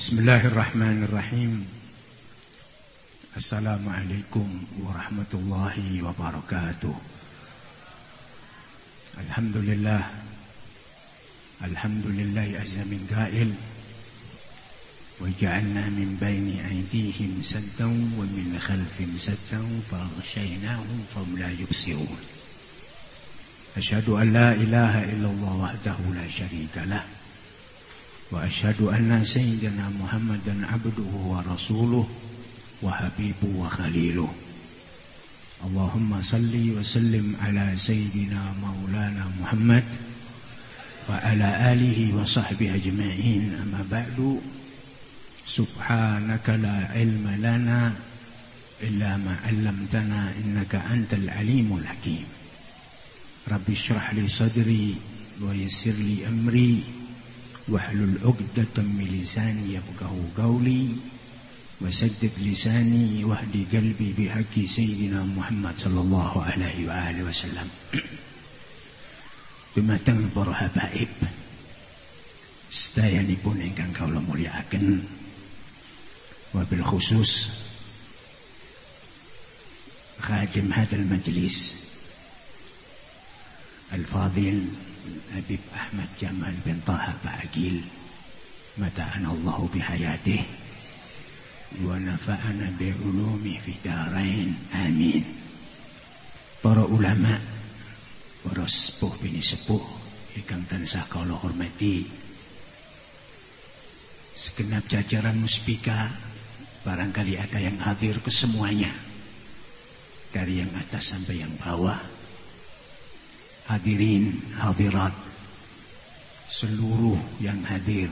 بسم الله الرحمن الرحيم. السلام عليكم ورحمة الله وبركاته. الحمد لله. الحمد لله عز من قائل وجعلنا من بين أيديهم سدا ومن خلفهم سدا فأغشيناهم فهم لا يبصرون. أشهد أن لا إله إلا الله وحده لا شريك له. وأشهد أن سيدنا محمدا عبده ورسوله وحبيبه وخليله. اللهم صل وسلم على سيدنا مولانا محمد وعلى آله وصحبه أجمعين. أما بعد سبحانك لا علم لنا إلا ما علمتنا إنك أنت العليم الحكيم. رب اشرح لي صدري ويسر لي أمري واحلل عقدة من لساني يفقه قولي وسدد لساني وهدي قلبي بحق سيدنا محمد صلى الله عليه وآله وسلم. بما تنبر حبائب استاياني بونين كان قول مريعاكن وبالخصوص خادم هذا المجلس الفاضل Habib Ahmad Jamal bin Taha Mata'ana Allah bihayatih. Wa nafa'ana bi'ulumi fi darain. Amin. Para ulama Para sepuh bini sepuh Ikang tansah kaulah hormati. Segenap jajaran muspika Barangkali ada yang hadir ke semuanya Dari yang atas sampai yang bawah Hadirin, hadirat Seluruh yang hadir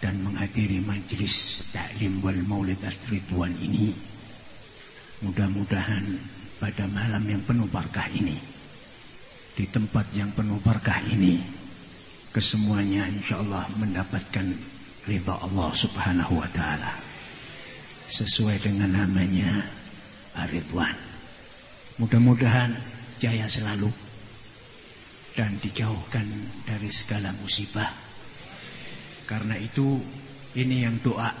Dan menghadiri majlis Ta'lim wal maulid al-ridwan ini Mudah-mudahan pada malam yang penuh berkah ini Di tempat yang penuh berkah ini Kesemuanya insyaAllah mendapatkan Ridha Allah subhanahu wa ta'ala. Sesuai dengan namanya Ar-Ridwan. Mudah-mudahan jaya selalu dan dijauhkan dari segala musibah. Karena itu ini yang doa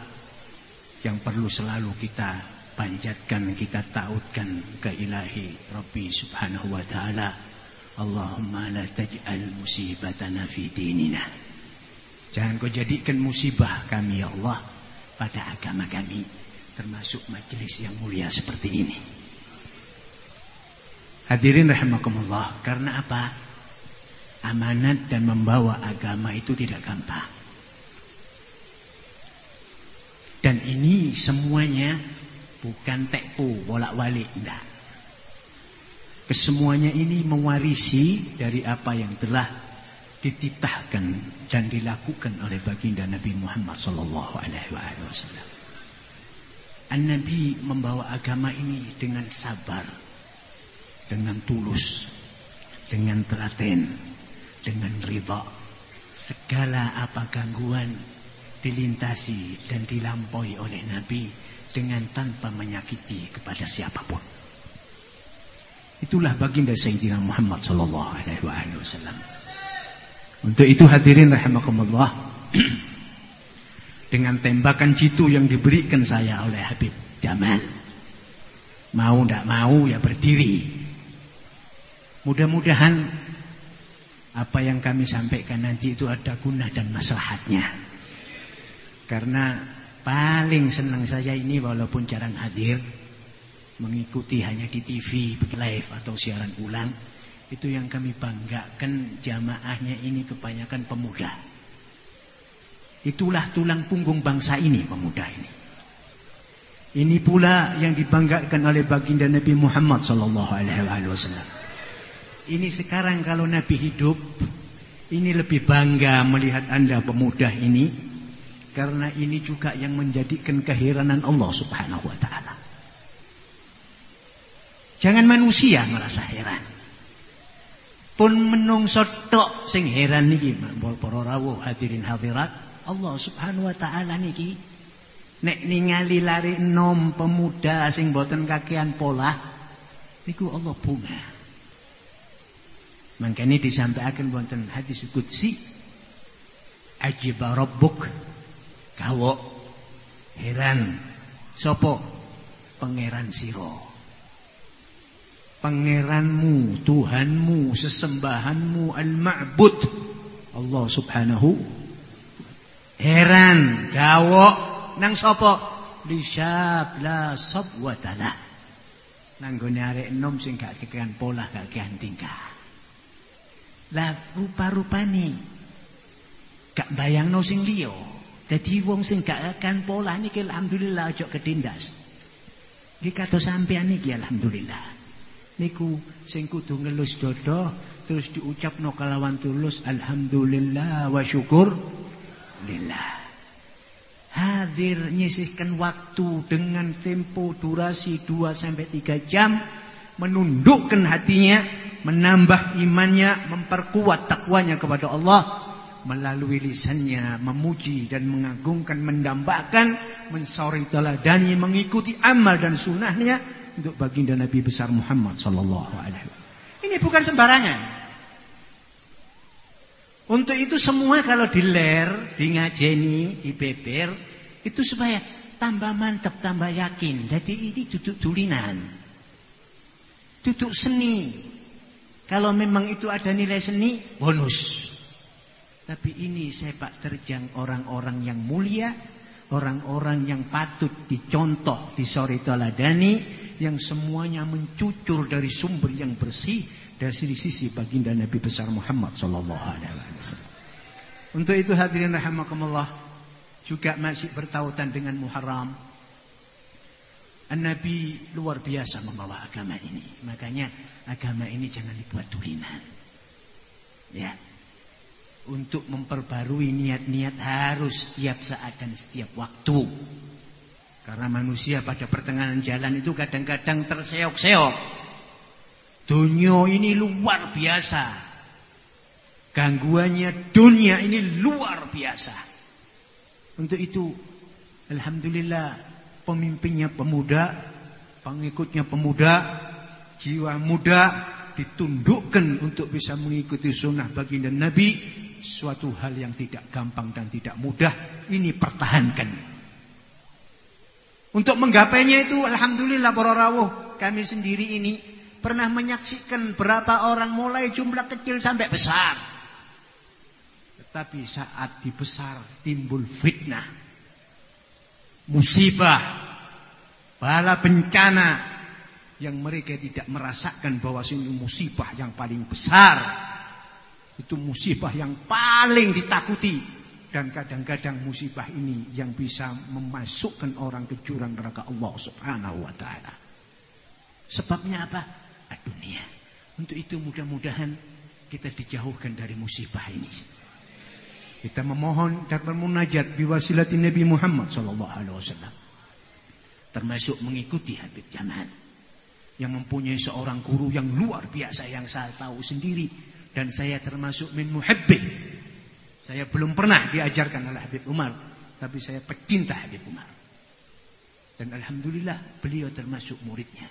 yang perlu selalu kita panjatkan, kita tautkan ke ilahi Rabbi subhanahu wa ta'ala. Allahumma la taj'al musibatana fi dinina. Jangan kau jadikan musibah kami ya Allah pada agama kami. Termasuk majelis yang mulia seperti ini. Hadirin rahimakumullah. Karena apa? Amanat dan membawa agama itu tidak gampang. Dan ini semuanya bukan tekpu bolak-balik enggak. Kesemuanya ini mewarisi dari apa yang telah dititahkan dan dilakukan oleh baginda Nabi Muhammad wasallam. An-Nabi membawa agama ini dengan sabar, dengan tulus, dengan telaten, dengan ridha segala apa gangguan dilintasi dan dilampaui oleh Nabi dengan tanpa menyakiti kepada siapa pun. Itulah baginda Sayyidina Muhammad sallallahu alaihi wasallam. Untuk itu hadirin rahimakumullah dengan tembakan jitu yang diberikan saya oleh Habib Jamal mau tidak mau ya berdiri. Mudah-mudahan apa yang kami sampaikan nanti itu ada guna dan maslahatnya. Karena paling senang saya ini walaupun jarang hadir mengikuti hanya di TV live atau siaran ulang itu yang kami banggakan jamaahnya ini kebanyakan pemuda. Itulah tulang punggung bangsa ini pemuda ini. Ini pula yang dibanggakan oleh baginda Nabi Muhammad sallallahu alaihi wasallam. Ini sekarang kalau Nabi hidup Ini lebih bangga melihat anda pemuda ini Karena ini juga yang menjadikan keheranan Allah subhanahu wa ta'ala. Jangan manusia merasa heran. Pun menung sotok sing heran niki Para rawuh hadirin hadirat Allah subhanahu wa ta'ala niki Nek ningali lari enom pemuda sing boten kakean pola Niku Allah bunga Makanya disampaikan wonten hadis qudsi ajiba rabbuk. Gawok heran. Sopo? Pangeran siro pangeranmu Tuhanmu sesembahanmu al-ma'bud. Allah subhanahu heran. Gawok nang sopo? Lisyab la sabwatalah nang gone arek enom sing gak kekean pola gak kean tingkah lah rupa-rupane. Gak bayangno sing liya. Dadi wong sing gak akan pola niki alhamdulillah aja ketindas. Iki kados sampean niki alhamdulillah. Niku sing kudu ngelus dodo terus diucapno kalawan tulus alhamdulillah wa syukur lillah. Hadir nyisihkan waktu dengan tempo durasi 2 sampai 3 jam menundukkan hatinya menambah imannya memperkuat takwanya kepada Allah melalui lisannya memuji dan mengagungkan mendambakan mensori teladani mengikuti amal dan sunnahnya untuk baginda Nabi besar Muhammad sallallahu alaihi wasallam ini bukan sembarangan untuk itu semua kalau diler, dingajeni, dibeber itu supaya tambah mantap, tambah yakin. Jadi ini duduk dulinan. Duduk seni. Kalau memang itu ada nilai seni, bonus. Tapi ini sepak terjang orang-orang yang mulia, orang-orang yang patut dicontoh, disori toladani, yang semuanya mencucur dari sumber yang bersih dari sisi baginda Nabi besar Muhammad sallallahu alaihi wasallam. Untuk itu hadirin rahimakumullah juga masih bertautan dengan Muharram. Nabi luar biasa membawa agama ini. Makanya agama ini jangan dibuat tulinan. Ya. Untuk memperbarui niat-niat harus setiap saat dan setiap waktu. Karena manusia pada pertengahan jalan itu kadang-kadang terseok-seok. Dunia ini luar biasa. Gangguannya dunia ini luar biasa. Untuk itu, Alhamdulillah pemimpinnya pemuda, pengikutnya pemuda, jiwa muda ditundukkan untuk bisa mengikuti sunnah baginda Nabi. Suatu hal yang tidak gampang dan tidak mudah. Ini pertahankan. Untuk menggapainya itu Alhamdulillah para rawuh kami sendiri ini pernah menyaksikan berapa orang mulai jumlah kecil sampai besar. Tetapi saat dibesar timbul fitnah, musibah, bala bencana yang mereka tidak merasakan bahwa ini musibah yang paling besar. Itu musibah yang paling ditakuti. Dan kadang-kadang musibah ini yang bisa memasukkan orang ke jurang neraka Allah subhanahu wa ta'ala. Sebabnya apa? dunia. Untuk itu mudah-mudahan kita dijauhkan dari musibah ini. Kita memohon dan bermunajat biwasilati Nabi Muhammad sallallahu alaihi wasallam. Termasuk mengikuti Habib Jamal yang mempunyai seorang guru yang luar biasa yang saya tahu sendiri dan saya termasuk min muhibbih. Saya belum pernah diajarkan oleh Habib Umar, tapi saya pecinta Habib Umar. Dan alhamdulillah beliau termasuk muridnya.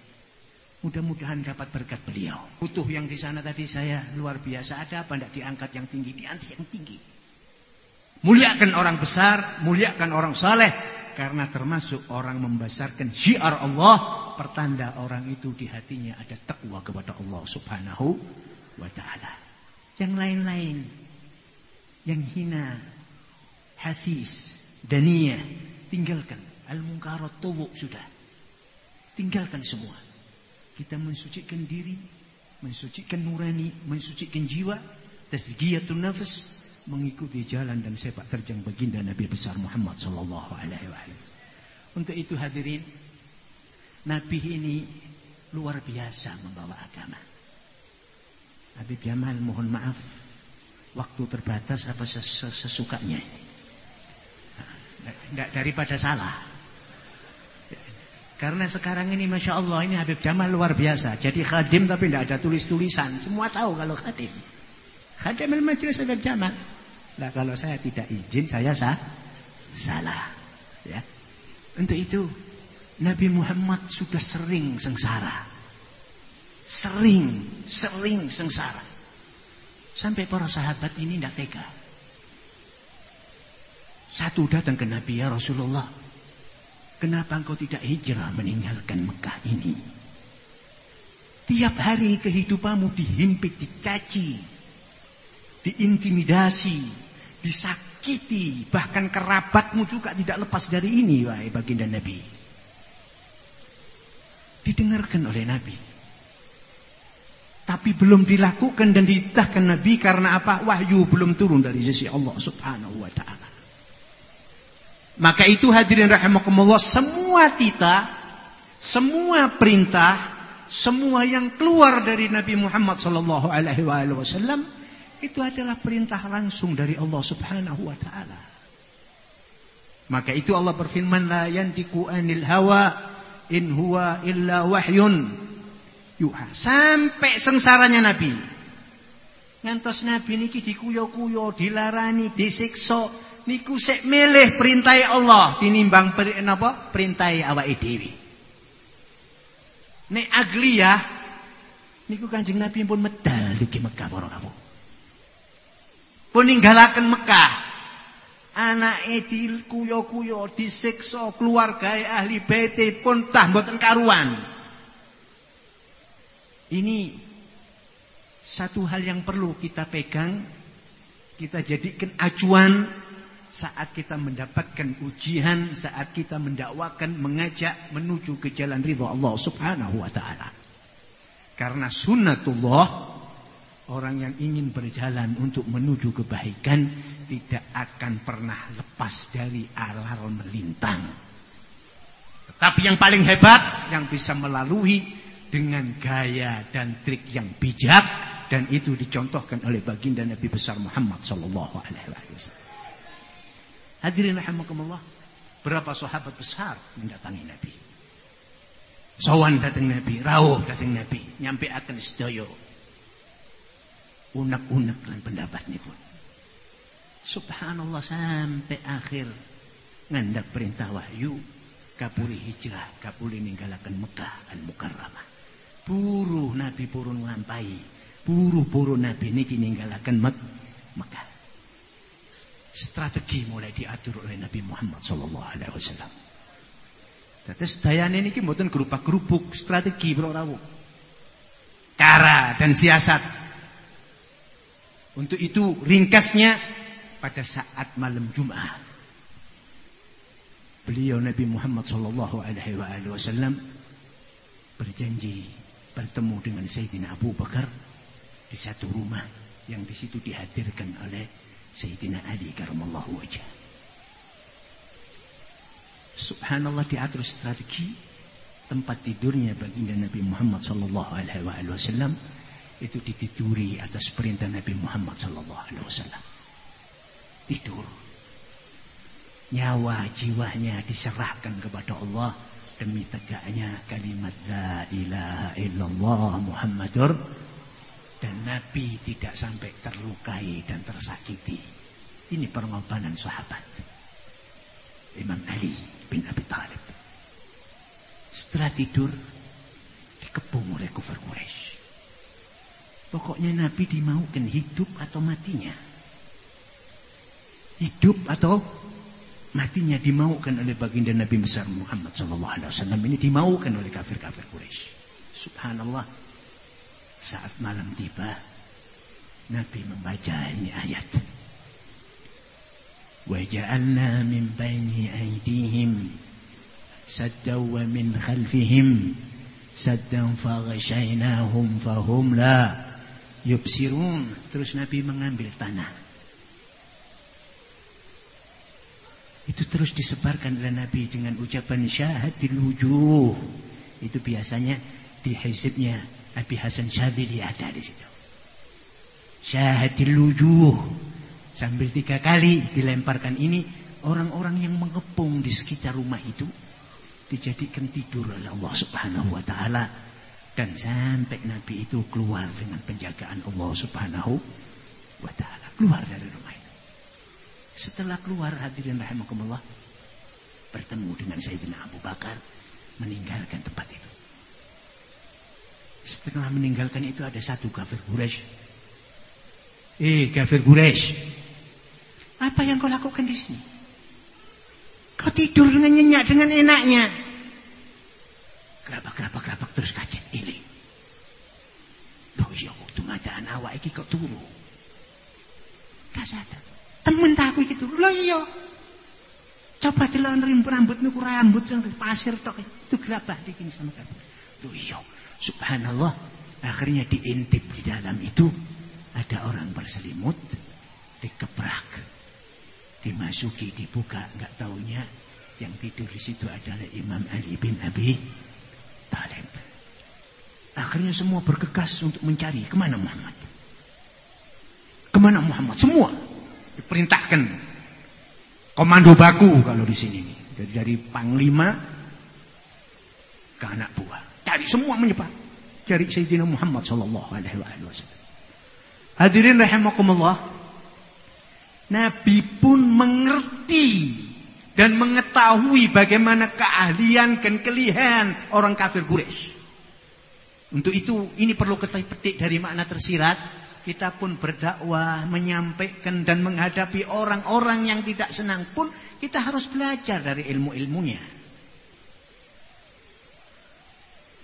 Mudah-mudahan dapat berkat beliau. Butuh yang di sana tadi saya luar biasa. Ada apa tidak diangkat yang tinggi? Diangkat yang tinggi. Muliakan orang besar, muliakan orang saleh. Karena termasuk orang membesarkan syiar Allah. Pertanda orang itu di hatinya ada takwa kepada Allah subhanahu wa ta'ala. Yang lain-lain. Yang hina. Hasis. Daniyah. Tinggalkan. Al-munkarat tubuh sudah. Tinggalkan semua. Kita mensucikan diri, mensucikan nurani, mensucikan jiwa, tasgiyatun nafas, mengikuti jalan dan sepak terjang baginda Nabi besar Muhammad sallallahu alaihi wasallam. Untuk itu hadirin, Nabi ini luar biasa membawa agama. Nabi Jamal mohon maaf, waktu terbatas apa sesukanya ini. Nah, daripada salah. Karena sekarang ini Masya Allah ini Habib Jamal luar biasa. Jadi khadim tapi tidak ada tulis-tulisan. Semua tahu kalau khadim. Khadim al-majlis Habib Jamal. Nah kalau saya tidak izin saya sah, salah. Ya. Untuk itu Nabi Muhammad sudah sering sengsara. Sering, sering sengsara. Sampai para sahabat ini tidak tega. Satu datang ke Nabi ya Rasulullah. Kenapa engkau tidak hijrah meninggalkan Mekah ini? Tiap hari kehidupanmu dihimpit, dicaci, diintimidasi, disakiti, bahkan kerabatmu juga tidak lepas dari ini, wahai baginda Nabi. Didengarkan oleh Nabi. Tapi belum dilakukan dan ditahkan Nabi karena apa? Wahyu belum turun dari sisi Allah Subhanahu wa taala. Maka itu hadirin rahimakumullah semua tita, semua perintah, semua yang keluar dari Nabi Muhammad sallallahu alaihi wasallam itu adalah perintah langsung dari Allah Subhanahu wa taala. Maka itu Allah berfirman la yantiku anil hawa in huwa illa wahyun yuha. Sampai sengsaranya Nabi. Ngantos Nabi niki dikuyo-kuyo, dilarani, disiksa, niku sik milih perintah Allah tinimbang per, napa perintah awake dhewe. Nek agliyah niku Kanjeng Nabi pun medal di Mekah para rawuh. Pun ninggalaken Mekah. Anake dikuyo-kuyo, disiksa, keluargae ahli bait pun tah mboten karuan. Ini satu hal yang perlu kita pegang, kita jadikan acuan saat kita mendapatkan ujian, saat kita mendakwakan, mengajak menuju ke jalan ridha Allah Subhanahu wa taala. Karena sunnatullah orang yang ingin berjalan untuk menuju kebaikan tidak akan pernah lepas dari alarm melintang. Tetapi yang paling hebat yang bisa melalui dengan gaya dan trik yang bijak dan itu dicontohkan oleh baginda Nabi besar Muhammad sallallahu alaihi wasallam. Hadirin rahimakumullah. Berapa sahabat besar mendatangi Nabi. Sawan datang Nabi, rawuh datang Nabi, nyampe akan sedaya. Unek-unek dan pendapat ini pun. Subhanallah sampai akhir ngandak perintah wahyu kapuli hijrah, kapuli ninggalakan Mekah dan Mukarramah. Buruh Nabi purun ngampai, buruh-buruh Nabi niki ninggalakan Mekah strategi mulai diatur oleh Nabi Muhammad sallallahu alaihi wasallam. Tetes dayane niki mboten berupa kerupuk strategi bro. Cara dan siasat. Untuk itu ringkasnya pada saat malam Jumat. Beliau Nabi Muhammad sallallahu alaihi wasallam berjanji bertemu dengan Sayyidina Abu Bakar di satu rumah yang di situ dihadirkan oleh Sayyidina Ali karamallahu wajah. Subhanallah diatur strategi tempat tidurnya baginda Nabi Muhammad sallallahu alaihi wasallam itu ditiduri atas perintah Nabi Muhammad sallallahu alaihi wasallam. Tidur. Nyawa jiwanya diserahkan kepada Allah demi tegaknya kalimat la ilaha illallah Muhammadur dan Nabi tidak sampai terlukai dan tersakiti. Ini pengorbanan sahabat. Imam Ali bin Abi Thalib. Setelah tidur dikepung oleh kufar Quraisy. Pokoknya Nabi dimaukan hidup atau matinya. Hidup atau matinya dimaukan oleh baginda Nabi besar Muhammad SAW alaihi ini dimaukan oleh kafir-kafir Quraisy. Subhanallah. Saat malam tiba, Nabi membaca ini ayat. Wajalna min bayni aidihim saddaw wa min khalfihim saddan faghshaynahum fahum la Yubsirun. Terus Nabi mengambil tanah. Itu terus disebarkan oleh Nabi dengan ucapan syahadil wujuh. Itu biasanya di hizibnya Abi Hasan Syadili ada di situ. Syahadil wujuh. Sambil tiga kali dilemparkan ini, orang-orang yang mengepung di sekitar rumah itu dijadikan tidur oleh Allah Subhanahu wa taala dan sampai Nabi itu keluar dengan penjagaan Allah subhanahu wa ta'ala. Keluar dari rumah itu. Setelah keluar hadirin rahimakumullah. Bertemu dengan Sayyidina Abu Bakar. Meninggalkan tempat itu. Setelah meninggalkan itu ada satu kafir Quraisy. Eh, kafir Quraisy. Apa yang kau lakukan di sini? tidur dengan nyenyak dengan enaknya. Gerabak, gerabak, gerabak terus kaget ini. Loh iya waktu ngadaan awak iki kok turu. Gak sadar. Temen tak aku iki turu. Iya. Coba delok rambutmu ku rambut yang pasir tok itu gerabak dikini sama kamu. Loh iya. Subhanallah. Akhirnya diintip di dalam itu ada orang berselimut dikeprak dimasuki dibuka nggak taunya yang tidur di situ adalah Imam Ali bin Abi Talib. Akhirnya semua bergegas untuk mencari ke mana Muhammad? Ke mana Muhammad? Semua. Diperintahkan komando baku kalau di sini nih dari panglima ke anak buah. Cari semua menyebar cari Sayyidina Muhammad sallallahu alaihi wasallam. Hadirin rahimakumullah Nabi pun mengerti dan mengetahui bagaimana keahlian dan kelihan orang kafir Quraisy. Untuk itu ini perlu kita petik dari makna tersirat. Kita pun berdakwah, menyampaikan dan menghadapi orang-orang yang tidak senang pun kita harus belajar dari ilmu-ilmunya.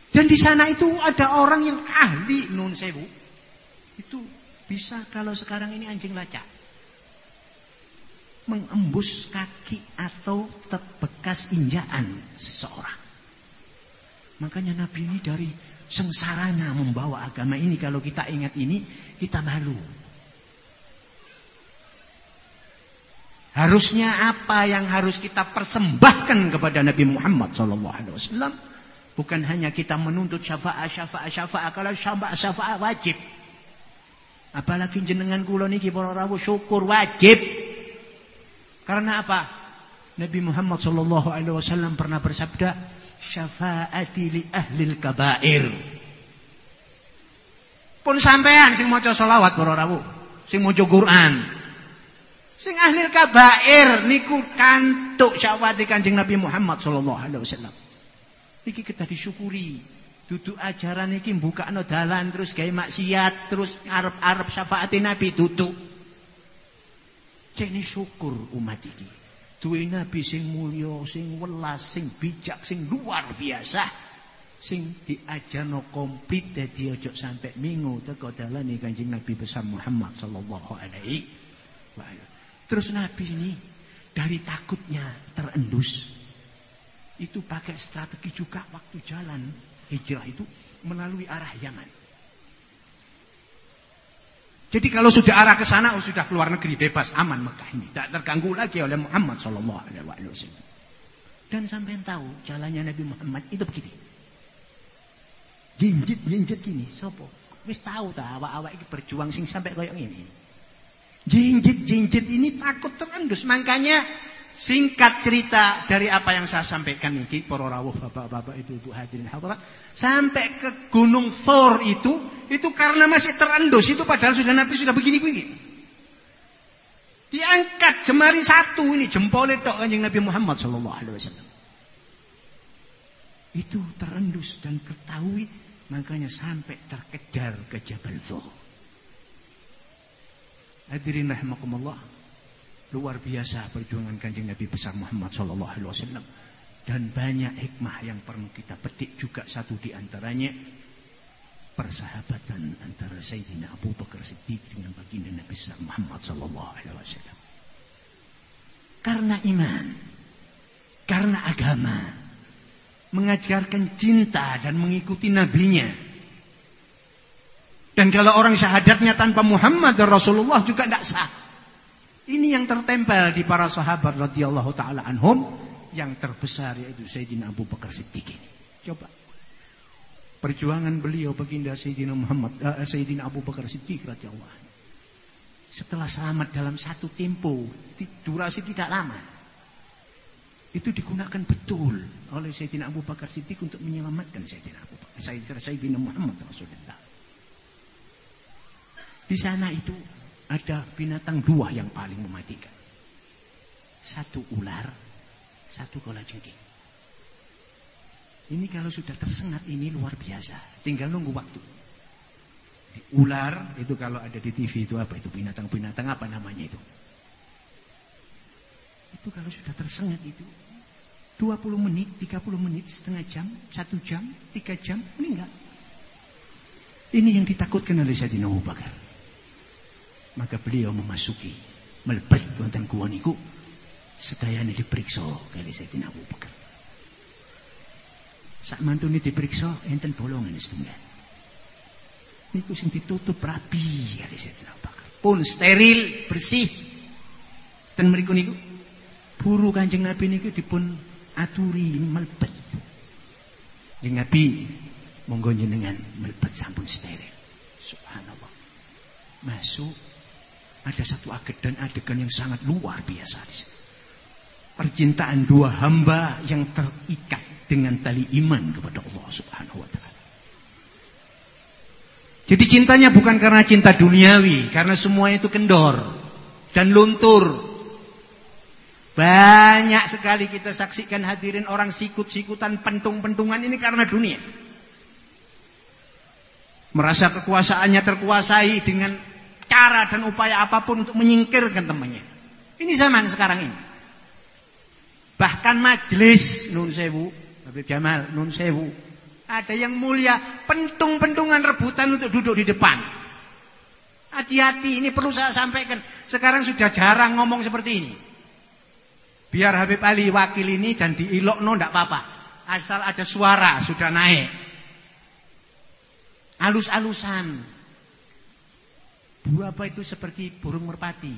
Dan di sana itu ada orang yang ahli nun sewu. Itu bisa kalau sekarang ini anjing lacak mengembus kaki atau bekas injakan seseorang. Makanya Nabi ini dari sengsaranya membawa agama ini. Kalau kita ingat ini, kita malu. Harusnya apa yang harus kita persembahkan kepada Nabi Muhammad SAW? Bukan hanya kita menuntut syafaat, syafaat, syafaat. Kalau syafaat, syafaat wajib. Apalagi jenengan kulon ini para rawuh syukur wajib. Karena apa? Nabi Muhammad sallallahu alaihi wasallam pernah bersabda, "Syafaati li ahli kabair." Pun sampean sing maca selawat para rawuh, sing maca Quran, sing ahli kabair niku kantuk syafaat Kanjeng Nabi Muhammad sallallahu alaihi wasallam. Iki kita disyukuri. Duduk ajaran iki mbukakno dalan terus gawe maksiat, terus arep-arep syafaat Nabi duduk. Cene syukur umat iki. Duwe nabi sing mulya, sing welas, sing bijak, sing luar biasa. Sing diajarno komplit dadi ojo sampai minggu teko dalane Kanjeng Nabi besar Muhammad sallallahu alaihi. Terus nabi ini dari takutnya terendus itu pakai strategi juga waktu jalan hijrah itu melalui arah Yaman. Jadi kalau sudah arah ke sana, oh sudah keluar negeri bebas, aman Mekah ini, tidak terganggu lagi oleh Muhammad Wasallam. Dan sampai tahu jalannya Nabi Muhammad itu begitu. Jinjit jinjit gini, sopo. Wis tahu tak awak-awak ini berjuang sing sampai kayak ini. Jinjit jinjit ini takut terendus, makanya Singkat cerita dari apa yang saya sampaikan ini, para rawuh bapak-bapak itu ibu hadirin hadirat, sampai ke Gunung Thor itu, itu karena masih terendus itu padahal sudah Nabi sudah begini-begini. Diangkat jemari satu ini jempol itu kanjeng Nabi Muhammad sallallahu alaihi wasallam. Itu terendus dan ketahui makanya sampai terkejar ke Jabal Thor. Hadirin rahimakumullah. Luar biasa perjuangan kanjeng Nabi besar Muhammad Sallallahu Alaihi Wasallam dan banyak hikmah yang perlu kita petik juga satu di antaranya persahabatan antara Sayyidina Abu Bakar Siddiq dengan baginda Nabi Muhammad Sallallahu Alaihi Wasallam. Karena iman, karena agama, mengajarkan cinta dan mengikuti nabinya. Dan kalau orang syahadatnya tanpa Muhammad dan Rasulullah juga tidak sah. Ini yang tertempel di para sahabat radhiyallahu taala anhum yang terbesar yaitu Sayyidina Abu Bakar Siddiq ini. Coba perjuangan beliau baginda Sayyidina Muhammad uh, Sayyidina Abu Bakar Siddiq radhiyallahu. Setelah selamat dalam satu tempo, durasi tidak lama. Itu digunakan betul oleh Sayyidina Abu Bakar Siddiq untuk menyelamatkan Sayyidina Abu Bakar, Sayyidina Muhammad Rasulullah. Di sana itu ada binatang dua yang paling mematikan. Satu ular, satu jengking. Ini kalau sudah tersengat ini luar biasa. Tinggal nunggu waktu. Ular itu kalau ada di TV itu apa itu binatang-binatang apa namanya itu? Itu kalau sudah tersengat itu 20 menit, 30 menit, setengah jam, satu jam, tiga jam, meninggal. Ini yang ditakutkan oleh Sayyidina Abu Bakar. Maka beliau memasuki, melebet wonten kuwa niku, sedayane diperiksa kali Sayyidina Abu Bakar. Sak mantune diperiksa enten bolongan setunggal. Niku sing ditutup rapi kali Sayyidina Abu. Pun steril, bersih. Dan mriku niku buru Kanjeng Nabi niku dipun aturi melebet. Jeung Nabi monggo jenengan melebet sampun steril. Subhanallah. Masuk ada satu adegan adegan yang sangat luar biasa Percintaan dua hamba yang terikat dengan tali iman kepada Allah Subhanahu wa taala. Jadi cintanya bukan karena cinta duniawi, karena semua itu kendor dan luntur banyak sekali kita saksikan hadirin orang sikut-sikutan pentung-pentungan ini karena dunia. Merasa kekuasaannya terkuasai dengan cara dan upaya apa pun untuk menyingkirkan temannya. Ini zaman sekarang ini. Bahkan majelis Nun Sewu, Habib Jamal Nun Sewu, ada yang mulia pentung-pentungan rebutan untuk duduk di depan. Hati-hati, ini perlu saya sampaikan. Sekarang sudah jarang ngomong seperti ini. Biar Habib Ali wakil ini dan diilokno ndak apa-apa. Asal ada suara sudah naik. Alus-alusan. Bu apa itu seperti burung merpati.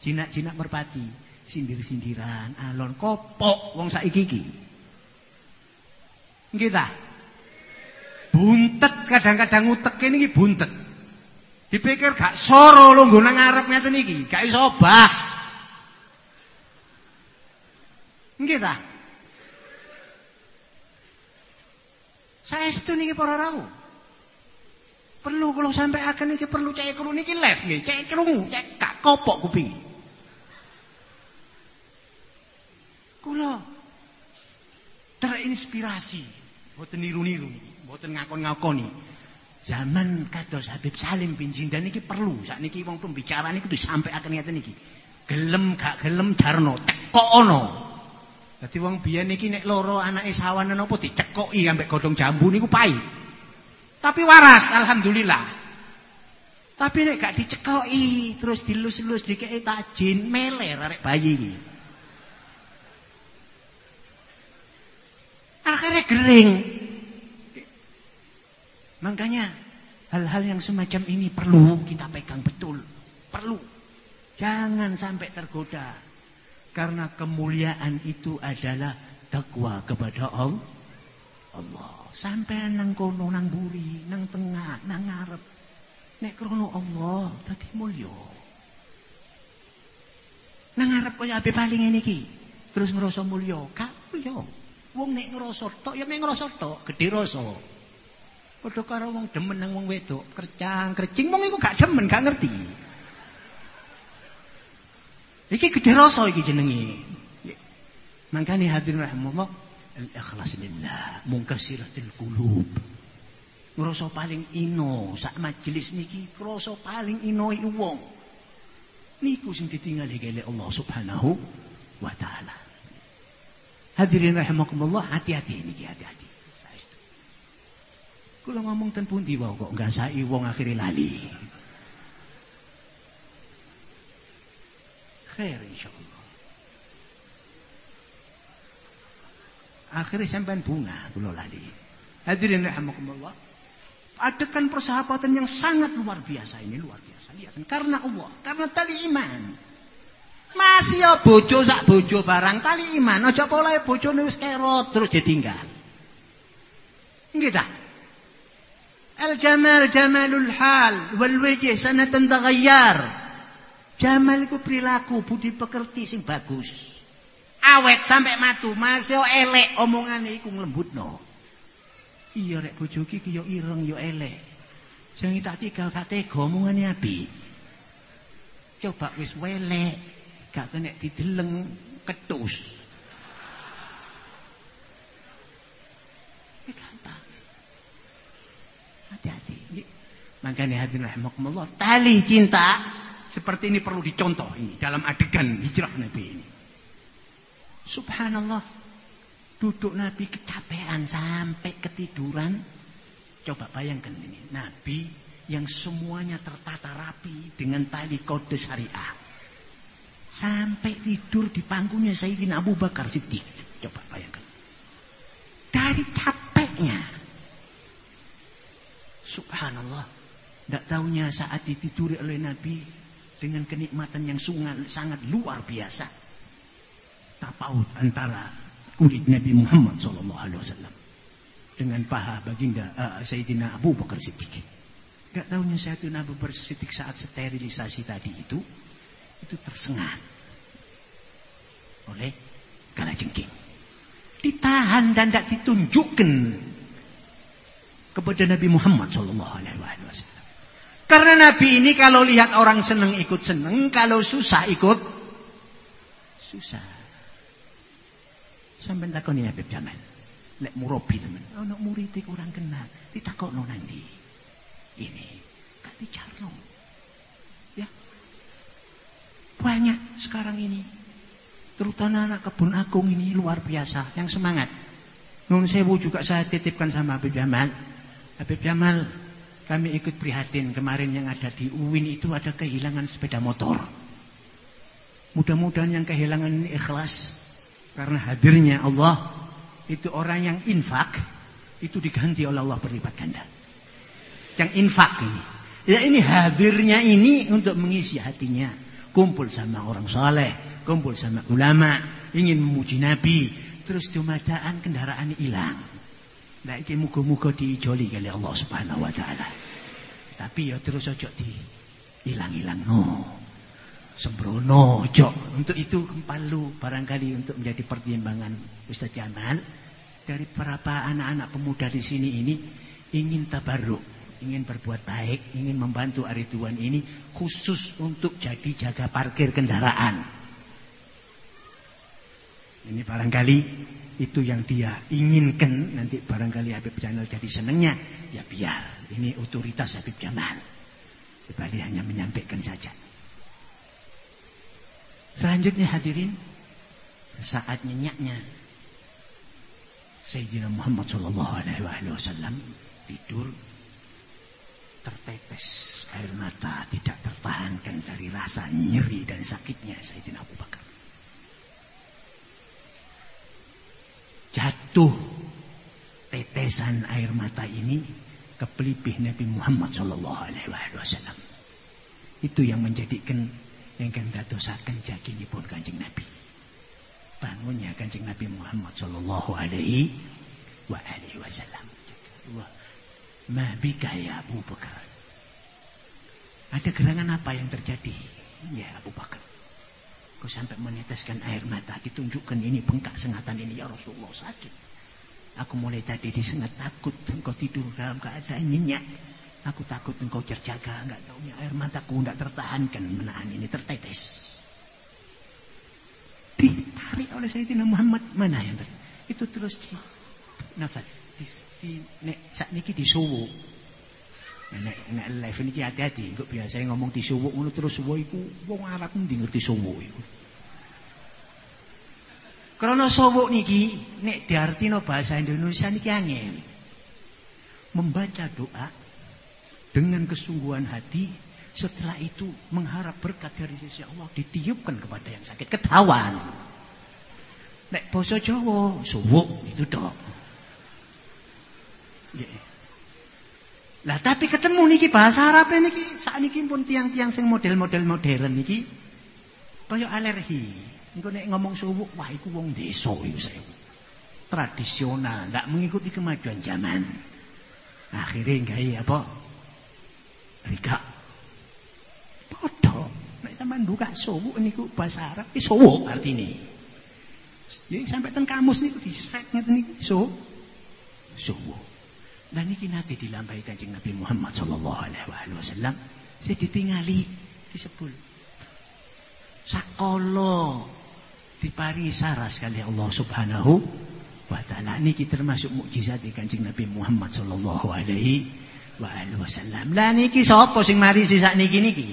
Jinak-jinak merpati. Sindir-sindiran, alon kopok wong saiki iki. Nggih Buntet kadang-kadang utek ini buntet. Dipikir gak soro nggo nang ngarep ngeten iki, gak iso obah. Nggih ta? Saestu niki para rawuh. Perlu kula sampaiaken iki perlu cek krungu niki live nggih, cek krungu, cek gak kopok kuping. Kula terinspirasi, mboten niru-niru, mboten ngakon-ngakoni. Zaman kados Habib Salim bin Jindan niki perlu sakniki wong pembicara niku disampaikan ngeten niki. Gelem gak gelem jarno tekok ono. Dadi wong biyen iki nek loro anake sawane napa dicekoki ambek godhong jambu niku pahit. Tapi waras alhamdulillah. Tapi nek gak dicekoki terus dilus-lus dikeki tajin meler arek bayi iki. Akhirnya gering. Makanya hal-hal yang semacam ini perlu kita pegang betul. Perlu. Jangan sampai tergoda. Karena kemuliaan itu adalah takwa kepada Allah. Sampai nang kono nang buri, nang tengah, nang ngarep. Nek krono Allah dadi mulya. Nang ngarep kaya ape paling ngene iki. Terus ngrasa mulya, gak mulya. Wong nek ngrasa tok ya mek ngrasa tok, gedhe rasa. Padha karo wong demen nang wong wedok, kercang, krecing wong iku gak demen, gak ngerti. Iki gede rasa iki jenenge. Mangkane hadirin rahimahullah al-ikhlas lillah munkasiratil qulub. Ngrasa paling ino sak majelis niki ngrasa paling ino wong. Niku sing ditingali oleh Allah Subhanahu wa taala. Hadirin rahimakumullah hati-hati niki hati-hati. Kula ngomong ten pundi wae kok ngasai wong akhire lali. khair insyaallah. Akhirnya sampai bunga kula lali. Hadirin rahimakumullah. Adegan persahabatan yang sangat luar biasa ini luar biasa. Lihat karena Allah, karena tali iman. Masih ya bojo sak bojo barang tali iman. Aja pola bojone wis kerot terus ditinggal. Nggih ta? Al jamal jamalul hal wal wajh sanatan taghayyar. Jamal perilaku budi pekerti sing bagus. Awet sampai matu, masih elek omongane iku nglembutno. Iya rek bojoki ki yo ireng yo elek. Jangan tak tinggal gak tega omongane api. Coba wis welek, gak kena dideleng ketus. gampang. Hati-hati. Makanya hadirin rahimakumullah, tali cinta seperti ini perlu dicontoh ini dalam adegan hijrah Nabi ini. Subhanallah. Duduk Nabi kecapean sampai ketiduran. Coba bayangkan ini. Nabi yang semuanya tertata rapi dengan tali kode syariah. Sampai tidur di panggungnya Sayyidina Abu Bakar Siddiq. Coba bayangkan. Dari capeknya. Subhanallah. Tidak tahunya saat ditiduri oleh Nabi dengan kenikmatan yang sangat luar biasa. Tapaut antara kulit Nabi Muhammad wasallam dengan paha baginda uh, Sayyidina Abu Bakar Siddiq. Gak tahunya Sayyidina Abu Bakar Siddiq saat sterilisasi tadi itu itu tersengat oleh kalajengking. Ditahan dan tidak ditunjukkan kepada Nabi Muhammad sallallahu alaihi wasallam. Karena Nabi ini kalau lihat orang seneng ikut seneng, kalau susah ikut susah. Sampai takoni Habib Jamal. Lek murabi teman. Ono oh, murid kurang kenal. Ditakokno nanti. Ini gak dicarno. Ya. Banyak sekarang ini. Terutama anak kebun agung ini luar biasa. Yang semangat. Nun sewu juga saya titipkan sama Habib Jamal. Habib Jamal, kami ikut prihatin kemarin yang ada di UIN itu ada kehilangan sepeda motor. Mudah-mudahan yang kehilangan ini ikhlas karena hadirnya Allah itu orang yang infak itu diganti oleh Allah berlipat ganda. Yang infak ini. Ya ini hadirnya ini untuk mengisi hatinya. Kumpul sama orang soleh, kumpul sama ulama, ingin memuji Nabi, terus dumadaan kendaraan hilang. Nah ini muka-muka diijoli kali Allah Subhanahu wa taala. Tapi ya terus ojo di hilang-hilang. No. Sembrono ojo. Untuk itu palu barangkali untuk menjadi pertimbangan Ustaz Jamal. Dari beberapa anak-anak pemuda di sini ini ingin tabaruk ingin berbuat baik ingin membantu Arituan ini khusus untuk jadi jaga parkir kendaraan. Ini barangkali itu yang dia inginkan. Nanti barangkali Habib Jamal jadi senengnya ya biar. Ini otoritas Habib Jamal Kembali hanya menyampaikan saja. Selanjutnya hadirin saat nyenyaknya Sayyidina Muhammad sallallahu alaihi wasallam tidur tertetes air mata tidak tertahankan dari rasa nyeri dan sakitnya Sayyidina Abu Bakar. Jatuh tetesan air mata ini ke pelipih Nabi Muhammad sallallahu alaihi wasallam. Itu yang menjadikan ingkang dadosaken pun Kanjeng Nabi. Bangunnya Kanjeng Nabi Muhammad sallallahu alaihi wasallam. Ma bika ya Abu Bakar. Ada gerangan apa yang terjadi? Ya Abu Bakar. Kau sampai meneteskan air mata ditunjukkan ini bengkak sengatan ini ya Rasulullah sakit. Aku mulai tadi disengat takut engkau tidur dalam keadaan nyenyak. Aku takut engkau terjaga, enggak tahunya air mataku enggak tertahankan menahan ini tertetes. Ditarik oleh Sayyidina Muhammad mana yang tertetes? Itu terus nafas di, di nek sak niki disuwu. Nek nek live niki hati-hati, kok biasa ngomong disuwu ngono terus suwu iku wong Arab ndi ngerti suwu iku. Karena sowok niki nek diartino bahasa Indonesia niki angin. Membaca doa dengan kesungguhan hati setelah itu mengharap berkat dari sisi Allah ditiupkan kepada yang sakit ketahuan nek basa Jawa suwuk itu dok lah tapi ketemu niki bahasa Arab niki saat niki pun tiang-tiang sing model-model modern niki kaya alergi engko nek ngomong suwuk wah iku wong desa iku saya tradisional nggak mengikuti kemajuan zaman akhirnya enggak apa Rika. Padha. Nek sampean buka suwu niku bahasa Arab iki suwu artine. Ya sampai ten kamus niku disret ngeten niku suwu. Suwu. Dan niki nate dilampahi Kanjeng Nabi Muhammad sallallahu alaihi wasallam. Saya ditingali disebul. Sakolo dipari saras kali Allah Subhanahu wa taala niki termasuk mukjizat Kanjeng Nabi Muhammad sallallahu alaihi wa alihi wasallam. Lah niki sapa sing mari sisak niki niki?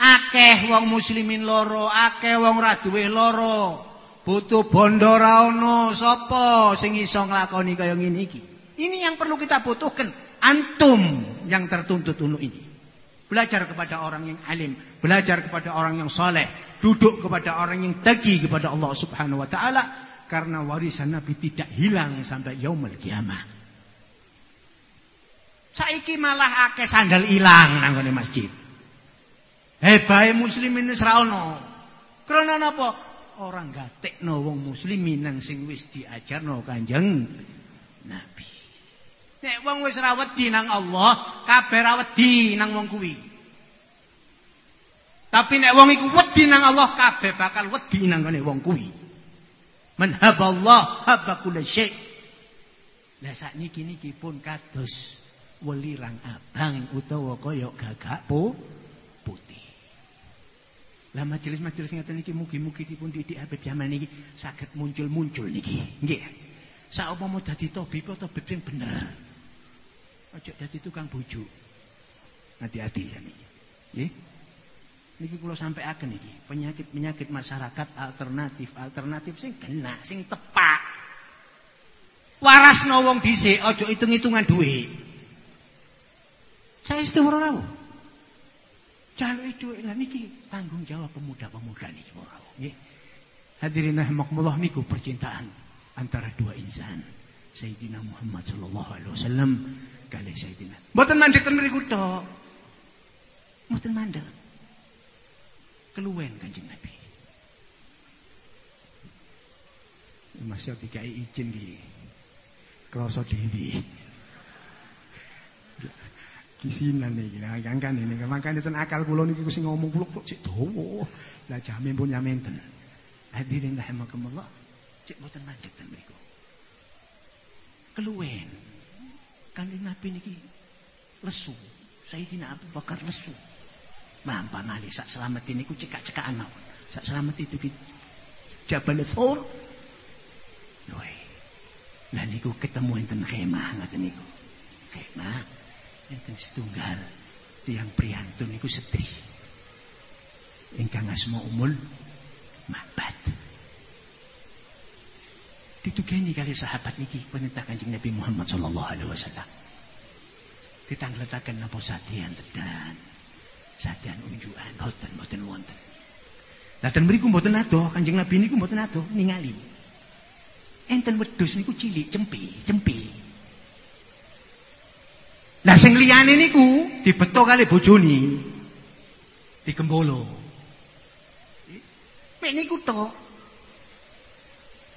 Akeh wong muslimin loro, akeh wong ra duwe loro. Butuh bondo ra ono sapa sing iso nglakoni kaya ngene. Ini yang perlu kita butuhkan. Antum yang tertuntut untuk ini. Belajar kepada orang yang alim, belajar kepada orang yang soleh, duduk kepada orang yang tagi kepada Allah Subhanahu wa taala karena warisan Nabi tidak hilang sampai yaumul kiamah. Saiki malah akeh sandal ilang nang masjid. Hebae muslimin wis ra ono. Napa? Ora gatekno wong muslimin nang sing wis diajarno Kanjeng Nabi. Nek wong wis ra wedi nang Allah, kabeh ra wedi nang wong kuwi. Tapi nek wong iku wedi nang Allah, kabeh bakal wedi nang ngene wong kuwi. Man haballah habba kulli syai. Lah sakniki niki pun kados welirang abang utawa kaya gagak po. Lah majelis-majelis ngeten niki mugi-mugi dipun didik Habib zaman niki saged muncul-muncul niki. Nggih. Saupama dadi tabib tabib sing bener. Ojo dadi tukang bujuk. Hati-hati ya niki. Nggih. Niki kula sampaiaken niki, penyakit-penyakit masyarakat alternatif-alternatif sing kena, sing tepak. Warasno wong dhisik, aja hitung-hitungan duit. Saya istimewa ora Jaluk dhuwit lah niki tanggung jawab pemuda-pemuda niki nggih. Hadirin rahimakumullah niku percintaan antara dua insan. Sayyidina Muhammad sallallahu alaihi wasallam kali Sayyidina. Mboten mandek ten mriku tok. Mboten mandek. Keluwen Kanjeng Nabi. Masih tiga izin di krasa dewi. Kisinan iki nah kan ini makane ten akal kula niki sing ngomong kula kok cek dawa. Lah jamin pun nyamenten. Hadirin rahimakumullah. Cek mboten mandek ten mriku. Keluwen. Kanjeng Nabi niki lesu. Sayyidina Abu Bakar lesu. Mampa malih sak selamat ini ku cekak-cekakan mawon. Sak selamat itu ki Jabal Thur. Noe. Lah niku ketemu enten khemah ngoten niku. Khemah enten setunggal tiang priyantun niku setri. Ingkang asma Umul Mabad. Ditugeni kali sahabat niki penentah kanjeng Nabi Muhammad sallallahu alaihi wasallam. Ditangletaken napa satian tedan. Satian unjukan boten boten wonten. Lah ten mriku mboten adoh kanjeng Nabi niku mboten adoh ningali. Enten wedhus niku cilik cempi, cempi. Lah sing liyane niku dibeto kali bojone. Digembolo. Mek niku tok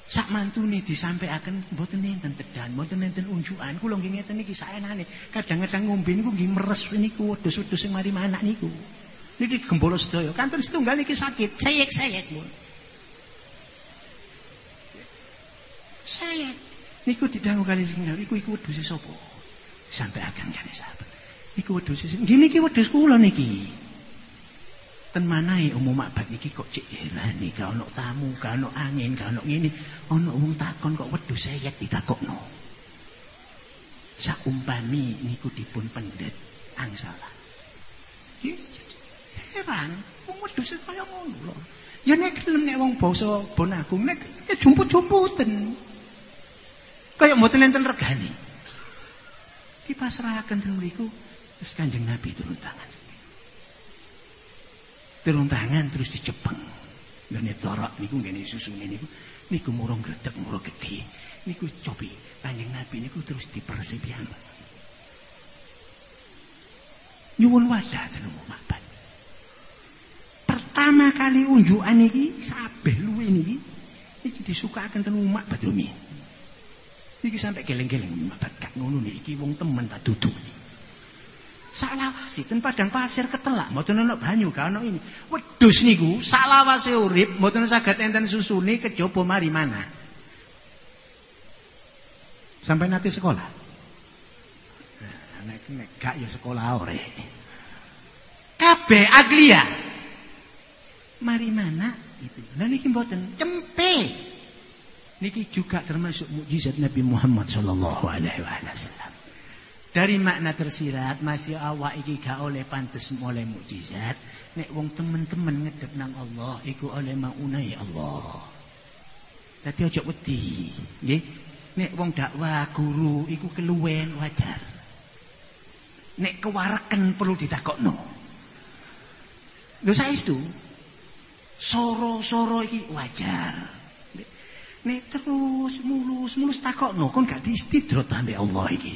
Sak mantune disampaikan mboten enten tedan, mboten enten unjukan. Kula nggih ngeten iki saenane. Kadang-kadang ngombe niku nggih meres niku wedhus-wedhus sing mari manak niku. Niki gembolo sedaya. Kanten setunggal niki sakit, sayek-sayek pun. Sayek. Niku didangu kali sing iku iku wedhus sapa? Sampaikan kali sahabat. Iku wedhus sing nggih niki wedhus kula niki. ten manahe umum makbat iki kok cek heran iki gak ono tamu, gak ono angin, gak ono ngene. Ono wong takon kok wedhus sayet ditakokno. Saumpami niku dipun pendet angsala. Heran, wong wedhus kaya ngono lho. Ya nek gelem nek wong basa bonagung nek ya jumput-jumputan. Kaya mboten enten regane. Dipasrahaken ten mriku terus Kanjeng Nabi turun tangan. turun tangan terus dicepeng. Ngene torak niku ngene susu niku niku murung gredeg murung gedhe. Niku cobi Kanjeng Nabi niku terus dipersih. Nyuwun wadah ten mabat. Pertama kali unjukan iki sabeh luwe niki iki disukaken ten umat Badrumi. Niki sampai geleng-geleng mabat kak ngono niki wong temen tak duduk. Salawasi ten padang pasir ketelak mboten ana banyu gak ana ini. Wedhus niku salawase urip mboten saged enten susune kejaba mari mana. Sampai nanti sekolah. Nek nek gak ya sekolah ore. Kabeh aglia. Mari mana itu. Lah niki cempe. Niki juga termasuk mukjizat Nabi Muhammad sallallahu alaihi wasallam. Dari makna tersirat masih awak iki gak oleh pantes oleh mukjizat. Nek wong temen-temen ngedep nang Allah iku oleh maunai Allah. Dadi aja wedi, nggih. Nek wong dakwah guru iku keluwen wajar. Nek kewareken perlu ditakokno. Lho saestu. Soro-soro iki wajar. Nek terus mulus-mulus takokno kon gak diistidrot ambek Allah iki.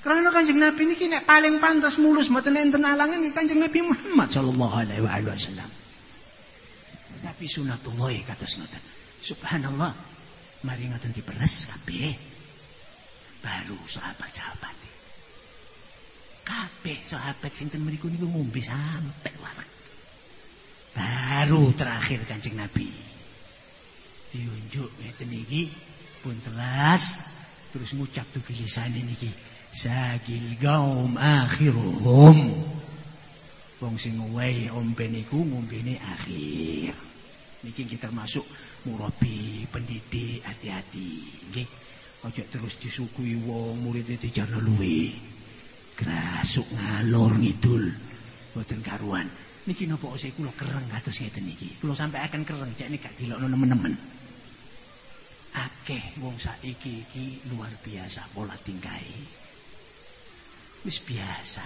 Karena Kanjeng Nabi niki nek paling pantas mulus mboten enten alangan iki Kanjeng Nabi Muhammad sallallahu alaihi wasallam. Tapi sunatullah kados ngoten. Subhanallah. Mari ngoten diperes kabeh. Baru sahabat-sahabat. Kabeh sahabat sinten mriku niku ngombe sampai warak. Baru terakhir Kanjeng Nabi. Diunjuk ngeten iki pun telas terus ngucap tuh lisane niki. Sagil gaum akhiruhum. Wong sing wehi ombe niku ngombene akhir. Niki kita termasuk murabi, pendidik, hati-hati. Nggih. Terus disukui wong murid dijarno luwe. Grasuk ngalor ngidul. Boten karuan. Niki napa saya kula kereng kados ngeten niki. Kula sampai akan kereng cek nek gak dilokno nemen-nemen. Akeh wong saiki iki luar biasa pola tingkai. Wis biasa.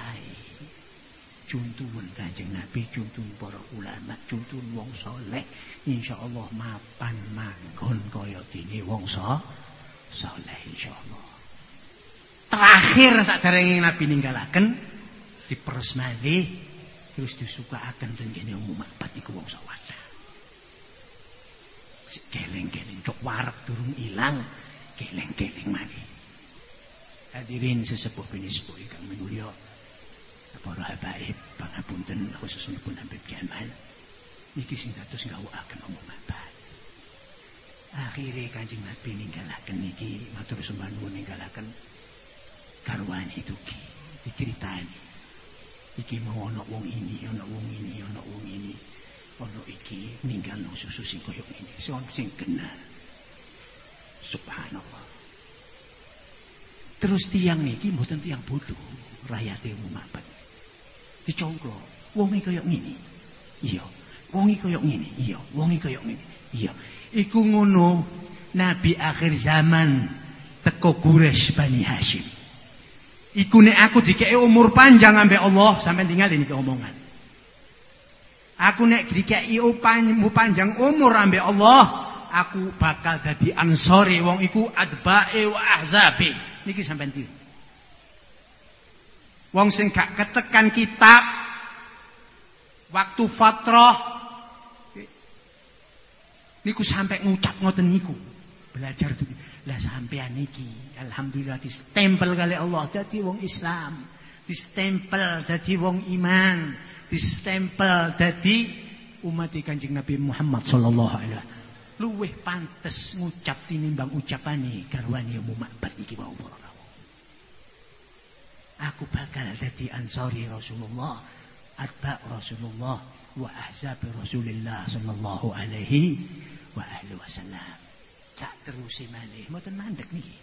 Contohun Kanjeng Nabi, contohun para ulama, contohun wong saleh, insyaallah mapan manggon kaya dene wong saleh insyaallah. Terakhir saderenge Nabi ninggalaken diperes malih terus disukaaken ten kene umum mapat niku wong sawada. Sik keleng-keleng tok warak durung ilang, keleng-keleng malih. Hadirin sesepuh sepuh ingkang minulya para habaib pangapunten khususipun Habib Jamal niki sing dados gawakaken omong abad akhire Kanjeng Nabi ninggalaken niki matur sembah nuwun ninggalaken. Garwane dugi diceritani. Iki mau ana wong ini ana wong ini ana wong ini ana iki ninggalno susu sing koyo ngene sing sing kenal subhanallah terus tiang niki mboten tiang bodoh rakyate umum abad dicongklo. Wonge kaya ngene. Iya. Wonge kaya ngene. Iya. Wonge kaya ngene. Iya. Iku ngono nabi akhir zaman teko Quraisy Bani Hashim. Iku nek aku dikeki umur panjang ambek Allah sampai tinggal ini keomongan. Aku nek dikeki umur panjang umur ambek Allah, aku bakal jadi ansori wong iku adbae wa ahzabi. Niki sampai tiru. Wong sing gak ketekan kitab waktu fatrah niku sampai ngucap ngoten niku. Belajar tuh lah sampean niki alhamdulillah stempel kali Allah dadi wong Islam, stempel dadi wong iman, stempel dadi umat Kanjeng Nabi Muhammad sallallahu alaihi wasallam. Luweh pantes ngucap tinimbang ucapane garwane umat iki wau aku bakal jadi ansari Rasulullah atba Rasulullah wa ahzab Rasulullah sallallahu alaihi wa alihi wasallam. Cak terus malih mboten mandek niki.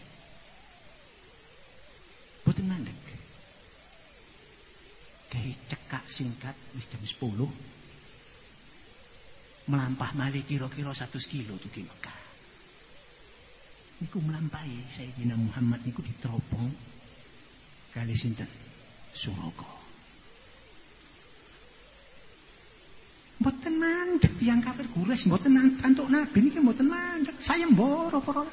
Mboten mandek kayak cekak singkat wis jam 10 melampah malih kira-kira 100 kilo tuh ki Mekah. Niku melampahi Sayyidina Muhammad niku diteropong kali sinten? Suraka Mboten mandek tiang kafir gures mboten antuk nabi niki mboten mandek. Saya mboro para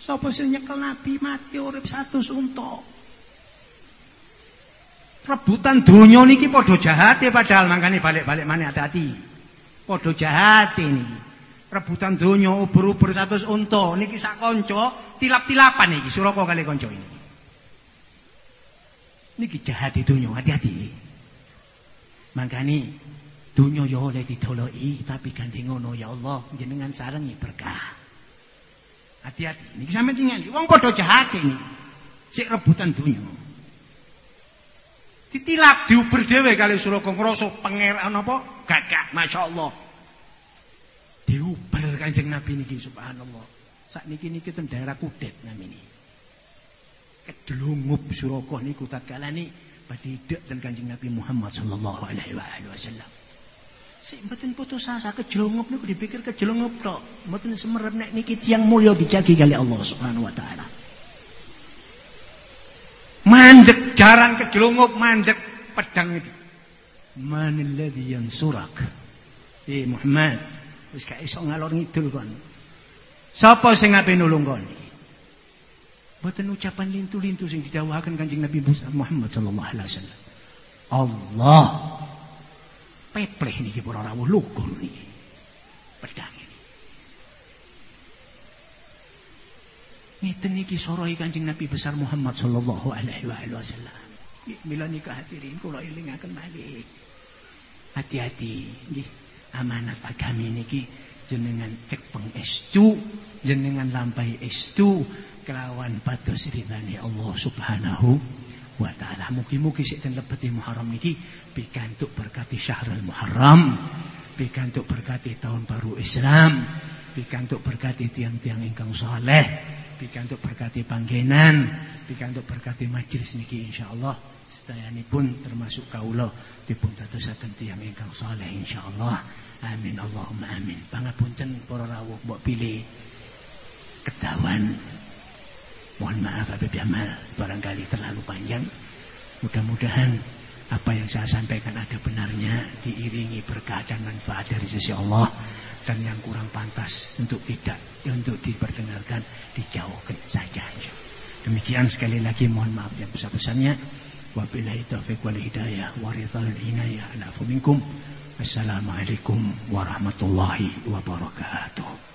sapa sing nyekel nabi mati urip satu unta rebutan donya niki padha jahate padahal mangkane balik-balik maneh hati-hati padha jahate niki rebutan donya ubur-ubur satu unta niki sak kanca tilap-tilapan niki Suraka kali kanca ini Niki jahat dunia, hati-hati. Makanya dunia ya oleh ditoloi, tapi ganti ngono ya Allah, jenengan sarangi berkah. Hati-hati. Niki sampe tingali, wong padha jahat ini. Sik rebutan dunia. Ditilap diuber dhewe kali Suraka ngrasa pangeran apa? Gagah, masyaallah. Diuber Kanjeng Nabi niki subhanallah. Sak niki ten daerah Kudet namanya kedlungup Suraka niku tatkala ni padidek dan Kanjeng Nabi Muhammad sallallahu alaihi wasallam. Sik mboten putus asa kejelungup niku dipikir kejelungup tok. Mboten semerep nek niki tiyang mulya dijagi kali Allah Subhanahu wa taala. Jarang kejelungup mandek pedang itu. Man alladhi yansurak? Eh Muhammad, wis gak iso ngalor ngidul kon. Sapa sing ngape nulung kon? Mboten ucapan lintu-lintu sing didhawuhaken Kanjeng Nabi Muhammad sallallahu alaihi wasallam. Allah pepleh niki para rawuh lugur niki. Pedang ini. Ngeten niki soroi Kanjeng Nabi besar Muhammad sallallahu alaihi wasallam. Mila nika hadirin kula elingaken malih. Hati-hati nggih. Amanat agami niki jenengan cek peng estu, jenengan lampai estu kelawan pados ridane Allah Subhanahu wa taala. Mugi-mugi sik den lebeti Muharram niki pikantuk berkati Syahrul Muharram, pikantuk berkati tahun baru Islam, pikantuk berkati tiang-tiang ingkang saleh, pikantuk berkati panggenan, pikantuk berkati majelis niki insyaallah pun termasuk kaula dipun dadosaken tiang ingkang saleh insyaallah. Amin Allahumma amin. Pangapunten para rawuh mbok pilih kedawan Mohon maaf Habib Yamal, barangkali terlalu panjang. Mudah-mudahan apa yang saya sampaikan ada benarnya, diiringi berkah dan manfaat dari sisi Allah dan yang kurang pantas untuk tidak untuk diperdengarkan dijauhkan saja. Demikian sekali lagi mohon maaf yang besar-besarnya. Wabillahi taufiq wal hidayah wa inayah ala. Assalamualaikum warahmatullahi wabarakatuh.